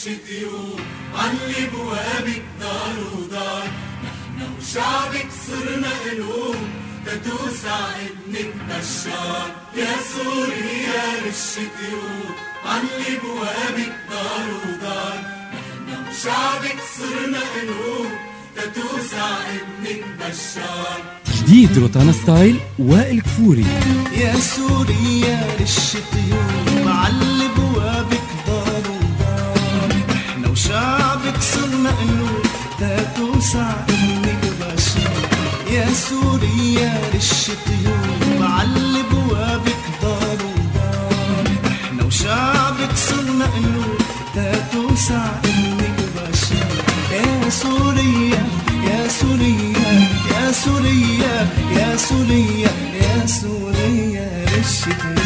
الشتيوب علي بوابك دار. ودار نحن وشعبك صرنا قلوب تتوسع ابنك بشار يا سوريا للشتيوب علي بوابك دار. ودار نحن وشعبك صرنا قلوب تتوسع ابنك بشار جديد روتانا ستايل وائل كفوري. يا سوريا للشتيوب يا سوريا للشتيوب علي بوابك دار ودار إحنا وشعبك صرنا قلوب تتوسع ابنك بشار يا سوريا يا سوريا يا سوريا يا سوريا يا سوريا للشتيوب يا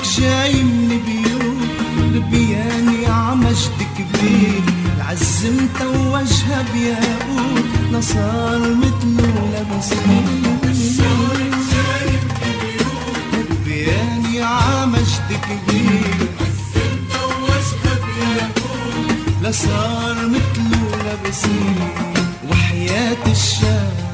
بشارك جاي من بيوت البياني عمجد كبير العزم توجها بياقوت لصار مثله لبسين البياني عمجد كبير بياقوت لصار مثله لبسين وحياة الشام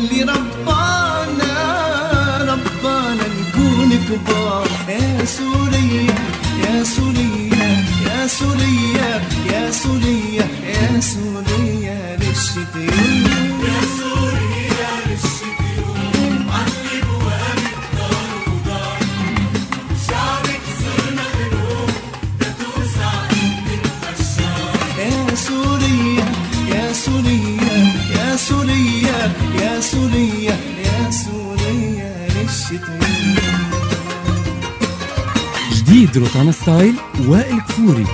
اللي ربانا ربانا نكون كبار. يا سوريا يا سوريا يا سوريا يا سوريا يا سوريا للشتيوب يا سوريا دار ودار شعبك صرنا بشار يا سوريا يا سوريا يا سوريا يا سوريا يا سوريا للشتيوب جديد روتانا ستايل وائل كفوري.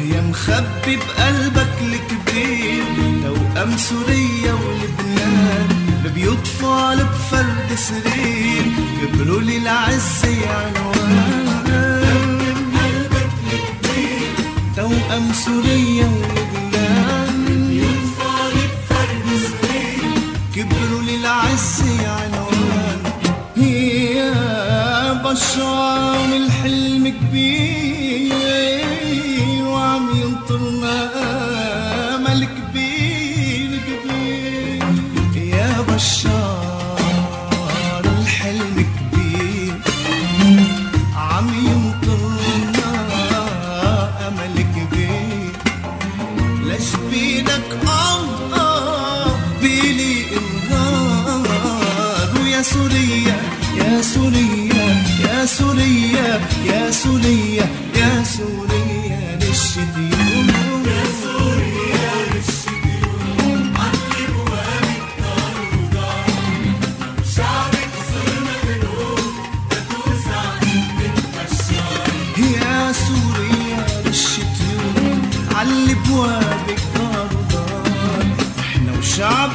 يا مخبي بقلبك الكبير توأم سوريا ولبنان ببيوت فال بفرد سرير. كبروا لي العزة عنوان توأم سوريا ولبنان. ينفالك فرد صغير كبروا لي العزة عنوان يا بشام الحلم كبير وعم ينطرنا. بيدك آه آه بيلي النار ويا سوريا يا سوريا يا سوريا يا سوريا يا سوريا للشتيوب يا سوريا للشتيوب علي بوابك دار ودار شعبك صرنا قلوب تتوسع ابنك بشار يا سوريا للشتيوب علي بوابك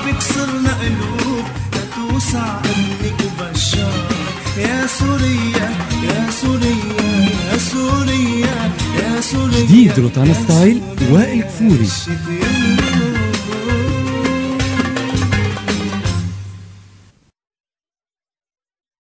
وشعبك صرنا قلوب لتوسع ابنك بشار يا سوريا يا سوريا يا سوريا يا سوريا جديد روتانا ستايل وائل كفوري.